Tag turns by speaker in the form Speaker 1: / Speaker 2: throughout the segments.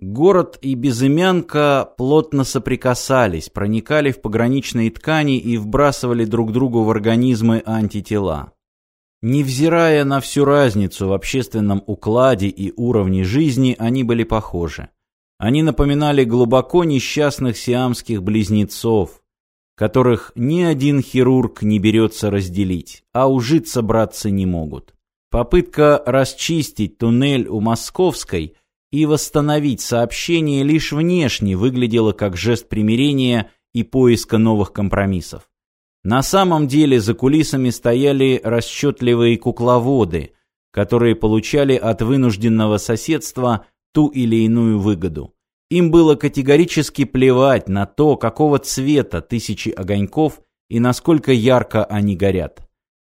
Speaker 1: Город и безымянка плотно соприкасались, проникали в пограничные ткани и вбрасывали друг другу в организмы антитела. Невзирая на всю разницу в общественном укладе и уровне жизни, они были похожи. Они напоминали глубоко несчастных сиамских близнецов, которых ни один хирург не берется разделить, а ужиться браться не могут. Попытка расчистить туннель у Московской и восстановить сообщение лишь внешне выглядела как жест примирения и поиска новых компромиссов. На самом деле за кулисами стояли расчетливые кукловоды, которые получали от вынужденного соседства ту или иную выгоду. Им было категорически плевать на то, какого цвета тысячи огоньков и насколько ярко они горят.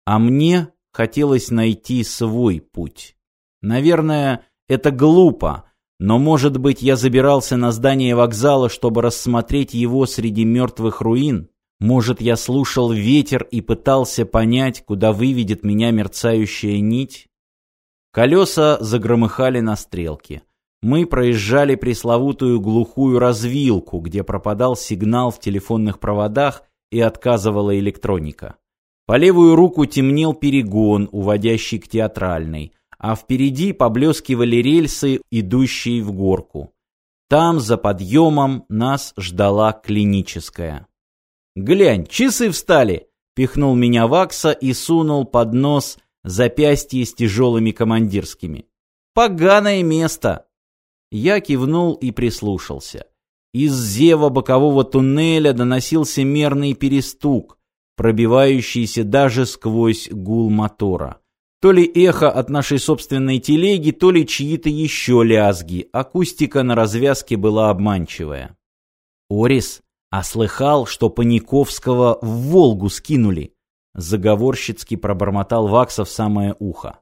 Speaker 1: А мне хотелось найти свой путь. Наверное, это глупо, но, может быть, я забирался на здание вокзала, чтобы рассмотреть его среди мертвых руин? Может, я слушал ветер и пытался понять, куда выведет меня мерцающая нить? Колеса загромыхали на стрелке. Мы проезжали пресловутую глухую развилку, где пропадал сигнал в телефонных проводах и отказывала электроника. По левую руку темнел перегон, уводящий к театральной, а впереди поблескивали рельсы, идущие в горку. Там, за подъемом, нас ждала клиническая. «Глянь, часы встали!» — пихнул меня Вакса и сунул под нос запястье с тяжелыми командирскими. «Поганое место!» Я кивнул и прислушался. Из зева бокового туннеля доносился мерный перестук, пробивающийся даже сквозь гул мотора. То ли эхо от нашей собственной телеги, то ли чьи-то еще лязги. Акустика на развязке была обманчивая. «Орис, а слыхал, что Паниковского в Волгу скинули?» Заговорщицки пробормотал Вакса в самое ухо.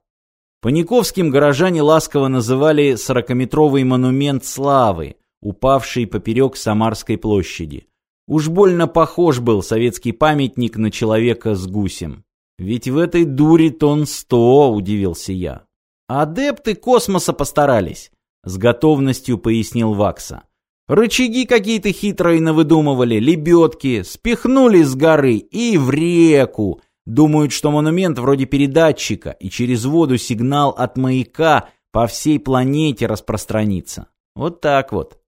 Speaker 1: Паниковским горожане ласково называли сорокаметровый монумент славы, упавший поперек Самарской площади. Уж больно похож был советский памятник на человека с гусем. Ведь в этой дуре тон сто, удивился я. Адепты космоса постарались, с готовностью пояснил Вакса. Рычаги какие-то хитрые навыдумывали, лебедки, спихнули с горы и в реку. Думают, что монумент вроде передатчика, и через воду сигнал от маяка по всей планете распространится. Вот так вот.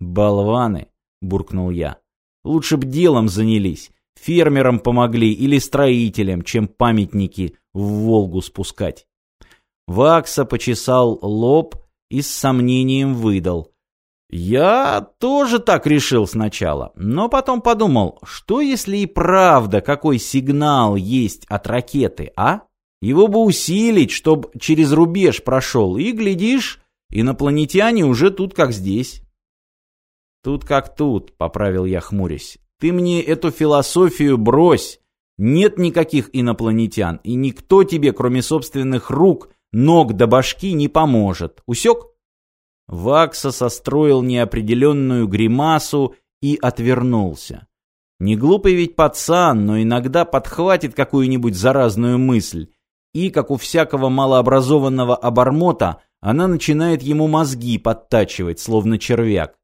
Speaker 1: Болваны, буркнул я. Лучше б делом занялись фермерам помогли или строителям, чем памятники в Волгу спускать. Вакса почесал лоб и с сомнением выдал. Я тоже так решил сначала, но потом подумал, что если и правда какой сигнал есть от ракеты, а? Его бы усилить, чтоб через рубеж прошел, и, глядишь, инопланетяне уже тут как здесь. Тут как тут, поправил я хмурясь. Ты мне эту философию брось. Нет никаких инопланетян, и никто тебе, кроме собственных рук, ног до башки, не поможет. Усек? Вакса состроил неопределенную гримасу и отвернулся. Не глупый ведь пацан, но иногда подхватит какую-нибудь заразную мысль, и, как у всякого малообразованного обормота, она начинает ему мозги подтачивать, словно червяк.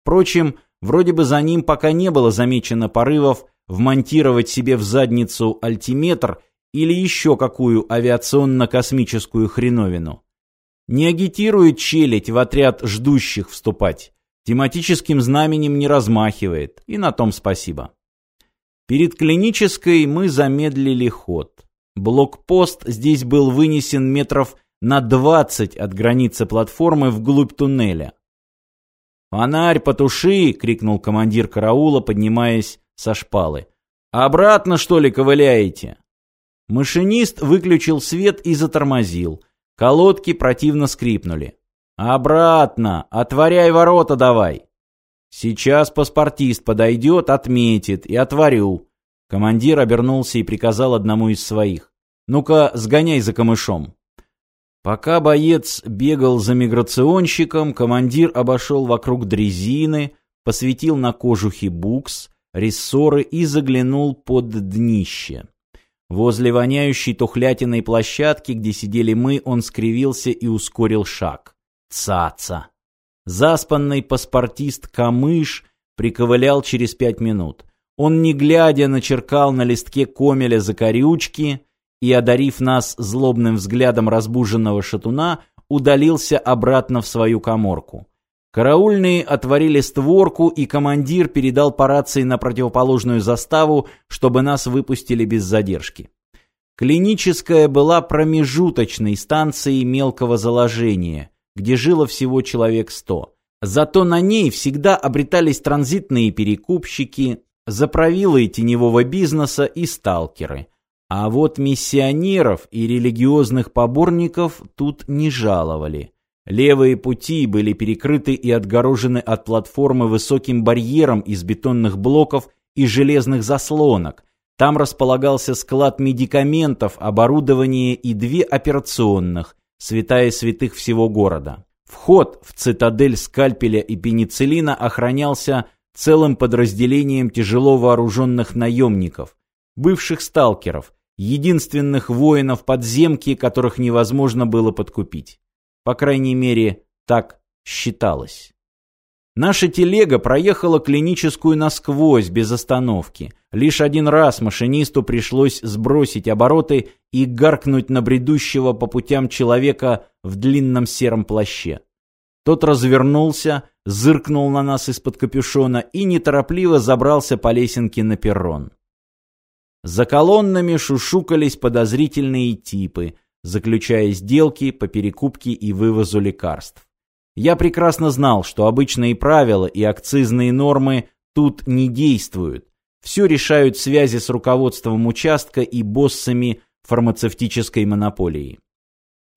Speaker 1: Впрочем, Вроде бы за ним пока не было замечено порывов вмонтировать себе в задницу альтиметр или еще какую авиационно-космическую хреновину. Не агитирует челядь в отряд ждущих вступать. Тематическим знаменем не размахивает, и на том спасибо. Перед клинической мы замедлили ход. Блокпост здесь был вынесен метров на 20 от границы платформы вглубь туннеля. «Фонарь потуши!» — крикнул командир караула, поднимаясь со шпалы. «Обратно, что ли, ковыляете?» Машинист выключил свет и затормозил. Колодки противно скрипнули. «Обратно! Отворяй ворота давай!» «Сейчас паспортист подойдет, отметит, и отворю». Командир обернулся и приказал одному из своих. «Ну-ка, сгоняй за камышом». Пока боец бегал за миграционщиком, командир обошел вокруг дрезины, посветил на кожухи букс, рессоры и заглянул под днище. Возле воняющей тухлятиной площадки, где сидели мы, он скривился и ускорил шаг. Цаца! Заспанный паспортист Камыш приковылял через пять минут. Он, не глядя, начеркал на листке комеля закорючки и, одарив нас злобным взглядом разбуженного шатуна, удалился обратно в свою коморку. Караульные отворили створку, и командир передал по рации на противоположную заставу, чтобы нас выпустили без задержки. Клиническая была промежуточной станцией мелкого заложения, где жило всего человек сто. Зато на ней всегда обретались транзитные перекупщики, заправилы теневого бизнеса и сталкеры. А вот миссионеров и религиозных поборников тут не жаловали. Левые пути были перекрыты и отгорожены от платформы высоким барьером из бетонных блоков и железных заслонок. Там располагался склад медикаментов, оборудование и две операционных, святая святых всего города. Вход в цитадель скальпеля и пенициллина охранялся целым подразделением тяжело вооруженных наемников, бывших сталкеров, единственных воинов подземки, которых невозможно было подкупить. По крайней мере, так считалось. Наша телега проехала клиническую насквозь, без остановки. Лишь один раз машинисту пришлось сбросить обороты и гаркнуть на бредущего по путям человека в длинном сером плаще. Тот развернулся, зыркнул на нас из-под капюшона и неторопливо забрался по лесенке на перрон. За колоннами шушукались подозрительные типы, заключая сделки по перекупке и вывозу лекарств. Я прекрасно знал, что обычные правила и акцизные нормы тут не действуют. Все решают связи с руководством участка и боссами фармацевтической монополии.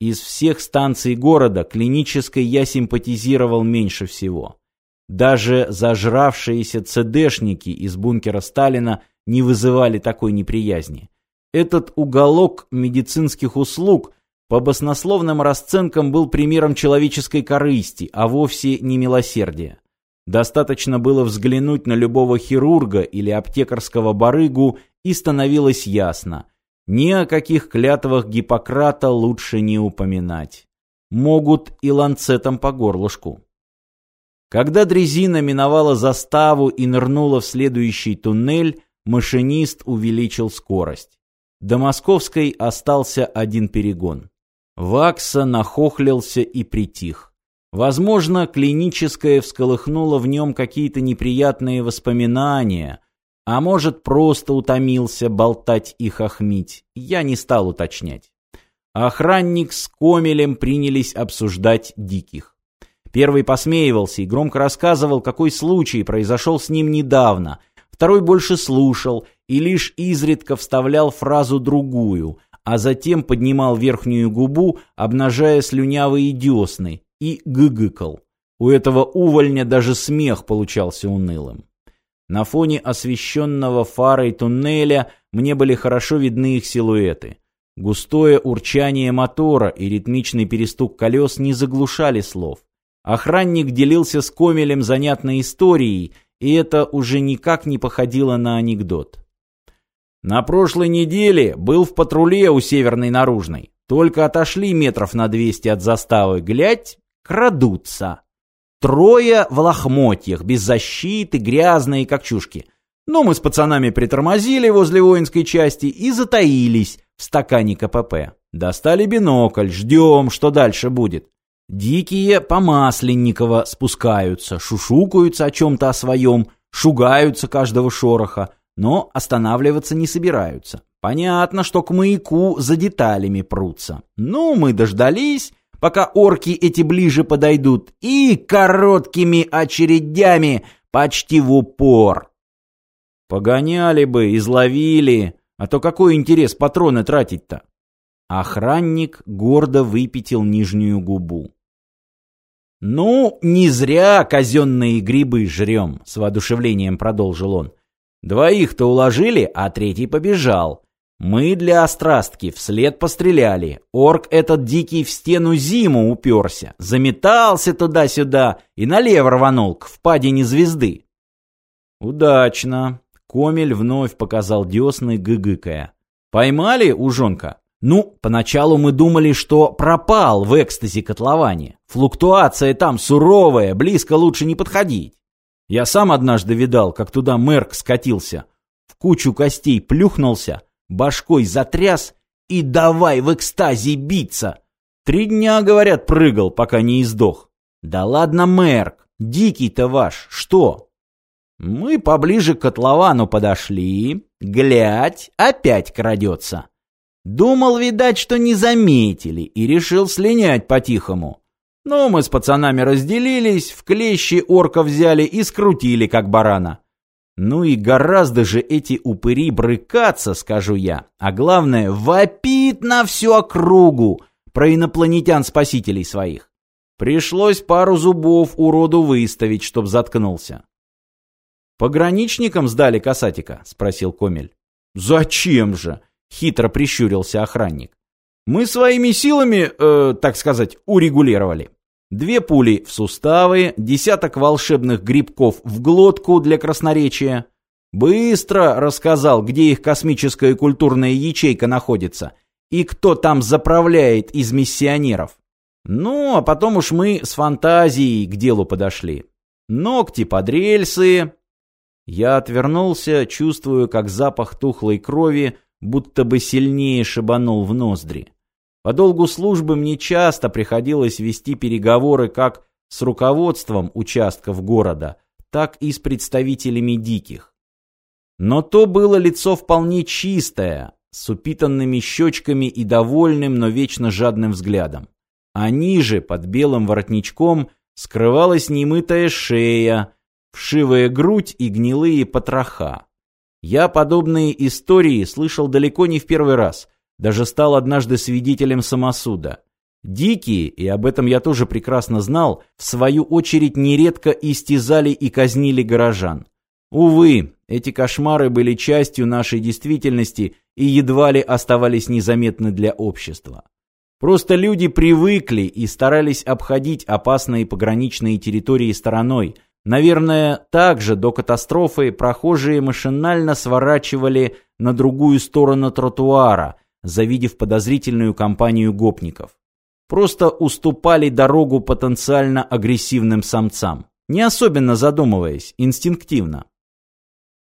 Speaker 1: Из всех станций города клинической я симпатизировал меньше всего. Даже зажравшиеся ЦДшники из бункера Сталина не вызывали такой неприязни. Этот уголок медицинских услуг – по баснословным расценкам был примером человеческой корысти, а вовсе не милосердия. Достаточно было взглянуть на любого хирурга или аптекарского барыгу, и становилось ясно. Ни о каких клятвах Гиппократа лучше не упоминать. Могут и ланцетом по горлышку. Когда дрезина миновала заставу и нырнула в следующий туннель, машинист увеличил скорость. До Московской остался один перегон. Вакса нахохлился и притих. Возможно, клиническое всколыхнуло в нем какие-то неприятные воспоминания, а может, просто утомился болтать и хохмить. Я не стал уточнять. Охранник с Комелем принялись обсуждать диких. Первый посмеивался и громко рассказывал, какой случай произошел с ним недавно. Второй больше слушал и лишь изредка вставлял фразу другую, а затем поднимал верхнюю губу, обнажая слюнявые десны, и гыгыкал. У этого увольня даже смех получался унылым. На фоне освещенного фарой туннеля мне были хорошо видны их силуэты. Густое урчание мотора и ритмичный перестук колес не заглушали слов. Охранник делился с Комелем занятной историей, и это уже никак не походило на анекдот. На прошлой неделе был в патруле у Северной Наружной. Только отошли метров на двести от заставы, глядь, крадутся. Трое в лохмотьях, без защиты, грязные, как чушки. Ну, мы с пацанами притормозили возле воинской части и затаились в стакане КПП. Достали бинокль, ждем, что дальше будет. Дикие по Масленникова спускаются, шушукаются о чем-то о своем, шугаются каждого шороха но останавливаться не собираются. Понятно, что к маяку за деталями прутся. Ну, мы дождались, пока орки эти ближе подойдут, и короткими очередями почти в упор. Погоняли бы, изловили, а то какой интерес патроны тратить-то? Охранник гордо выпятил нижнюю губу. «Ну, не зря казенные грибы жрем», — с воодушевлением продолжил он. Двоих-то уложили, а третий побежал. Мы для острастки вслед постреляли. Орк этот дикий в стену зиму уперся, заметался туда-сюда и налево рванул к впадине звезды. Удачно. Комель вновь показал десны, гыгыкая. Поймали ужонка? Ну, поначалу мы думали, что пропал в экстазе котловане. Флуктуация там суровая, близко лучше не подходить. Я сам однажды видал, как туда Мерк скатился. В кучу костей плюхнулся, башкой затряс и давай в экстазе биться. Три дня, говорят, прыгал, пока не издох. Да ладно, Мерк, дикий-то ваш, что? Мы поближе к котловану подошли. Глядь, опять крадется. Думал, видать, что не заметили, и решил слинять по-тихому. Но мы с пацанами разделились, в клещи орка взяли и скрутили, как барана. Ну и гораздо же эти упыри брыкаться, скажу я. А главное, вопит на всю округу про инопланетян-спасителей своих. Пришлось пару зубов уроду выставить, чтоб заткнулся. «Пограничникам сдали касатика?» — спросил Комель. «Зачем же?» — хитро прищурился охранник. «Мы своими силами, э, так сказать, урегулировали. Две пули в суставы, десяток волшебных грибков в глотку для красноречия. Быстро рассказал, где их космическая и культурная ячейка находится и кто там заправляет из миссионеров. Ну, а потом уж мы с фантазией к делу подошли. Ногти под рельсы, я отвернулся, чувствуя, как запах тухлой крови будто бы сильнее шибанул в ноздри. По долгу службы мне часто приходилось вести переговоры как с руководством участков города, так и с представителями диких. Но то было лицо вполне чистое, с упитанными щечками и довольным, но вечно жадным взглядом. А ниже, под белым воротничком, скрывалась немытая шея, вшивая грудь и гнилые потроха. Я подобные истории слышал далеко не в первый раз, даже стал однажды свидетелем самосуда. Дикие, и об этом я тоже прекрасно знал, в свою очередь нередко истязали и казнили горожан. Увы, эти кошмары были частью нашей действительности и едва ли оставались незаметны для общества. Просто люди привыкли и старались обходить опасные пограничные территории стороной, Наверное, также до катастрофы прохожие машинально сворачивали на другую сторону тротуара, завидев подозрительную компанию гопников. Просто уступали дорогу потенциально агрессивным самцам, не особенно задумываясь, инстинктивно.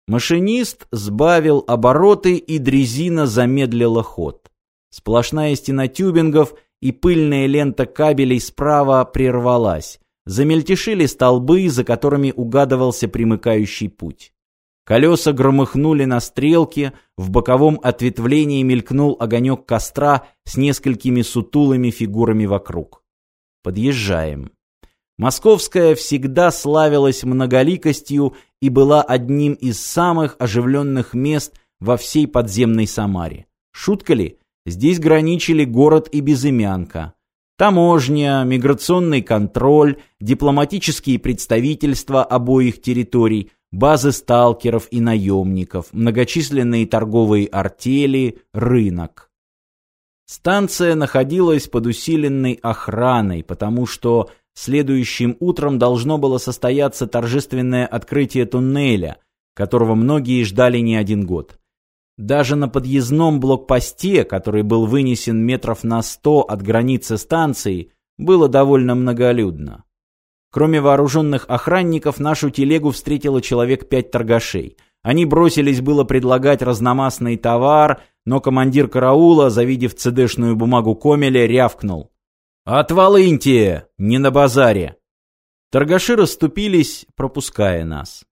Speaker 1: Машинист сбавил обороты, и дрезина замедлила ход. Сплошная стена тюбингов и пыльная лента кабелей справа прервалась, Замельтешили столбы, за которыми угадывался примыкающий путь. Колеса громыхнули на стрелке, в боковом ответвлении мелькнул огонек костра с несколькими сутулыми фигурами вокруг. Подъезжаем. Московская всегда славилась многоликостью и была одним из самых оживленных мест во всей подземной Самаре. Шутка ли? Здесь граничили город и безымянка. Таможня, миграционный контроль, дипломатические представительства обоих территорий, базы сталкеров и наемников, многочисленные торговые артели, рынок. Станция находилась под усиленной охраной, потому что следующим утром должно было состояться торжественное открытие туннеля, которого многие ждали не один год. Даже на подъездном блокпосте, который был вынесен метров на сто от границы станции, было довольно многолюдно. Кроме вооруженных охранников, нашу телегу встретило человек пять торгашей. Они бросились было предлагать разномастный товар, но командир караула, завидев цедешную бумагу Комеля, рявкнул. «Отвалыньте! Не на базаре!» Торгаши расступились, пропуская нас.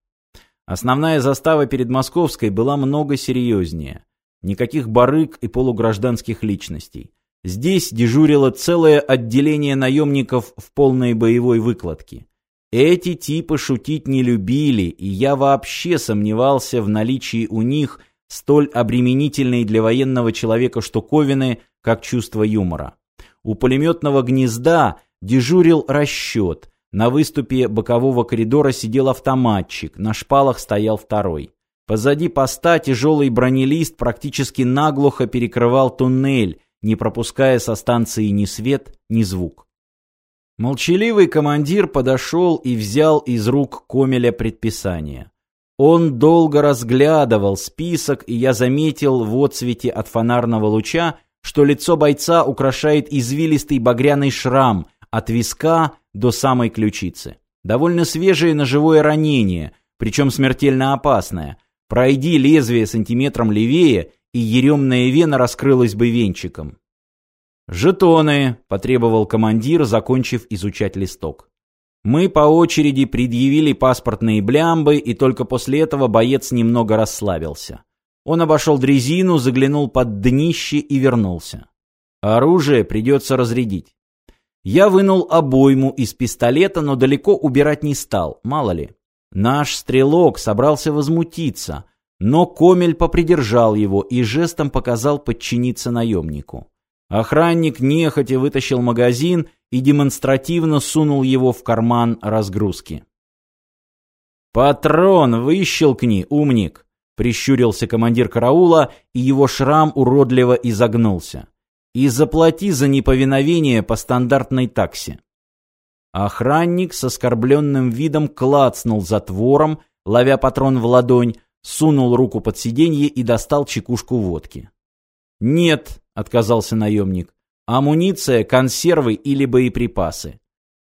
Speaker 1: Основная застава перед Московской была много серьезнее. Никаких барыг и полугражданских личностей. Здесь дежурило целое отделение наемников в полной боевой выкладке. Эти типы шутить не любили, и я вообще сомневался в наличии у них столь обременительной для военного человека штуковины, как чувство юмора. У пулеметного гнезда дежурил расчет, на выступе бокового коридора сидел автоматчик, на шпалах стоял второй. Позади поста тяжелый бронелист практически наглухо перекрывал туннель, не пропуская со станции ни свет, ни звук. Молчаливый командир подошел и взял из рук Комеля предписание. Он долго разглядывал список, и я заметил в отсвете от фонарного луча, что лицо бойца украшает извилистый багряный шрам от виска до самой ключицы. Довольно свежее ножевое ранение, причем смертельно опасное. Пройди лезвие сантиметром левее, и еремная вена раскрылась бы венчиком. «Жетоны», — потребовал командир, закончив изучать листок. Мы по очереди предъявили паспортные блямбы, и только после этого боец немного расслабился. Он обошел дрезину, заглянул под днище и вернулся. Оружие придется разрядить. Я вынул обойму из пистолета, но далеко убирать не стал, мало ли. Наш стрелок собрался возмутиться, но Комель попридержал его и жестом показал подчиниться наемнику. Охранник нехотя вытащил магазин и демонстративно сунул его в карман разгрузки. «Патрон выщелкни, умник!» — прищурился командир караула, и его шрам уродливо изогнулся. «И заплати за неповиновение по стандартной таксе». Охранник с оскорбленным видом клацнул затвором, ловя патрон в ладонь, сунул руку под сиденье и достал чекушку водки. «Нет», — отказался наемник, — «амуниция, консервы или боеприпасы».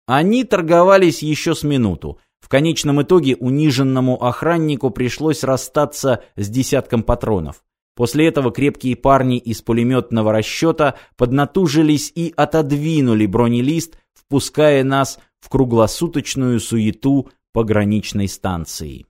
Speaker 1: Они торговались еще с минуту. В конечном итоге униженному охраннику пришлось расстаться с десятком патронов. После этого крепкие парни из пулеметного расчета поднатужились и отодвинули бронелист, впуская нас в круглосуточную суету пограничной станции.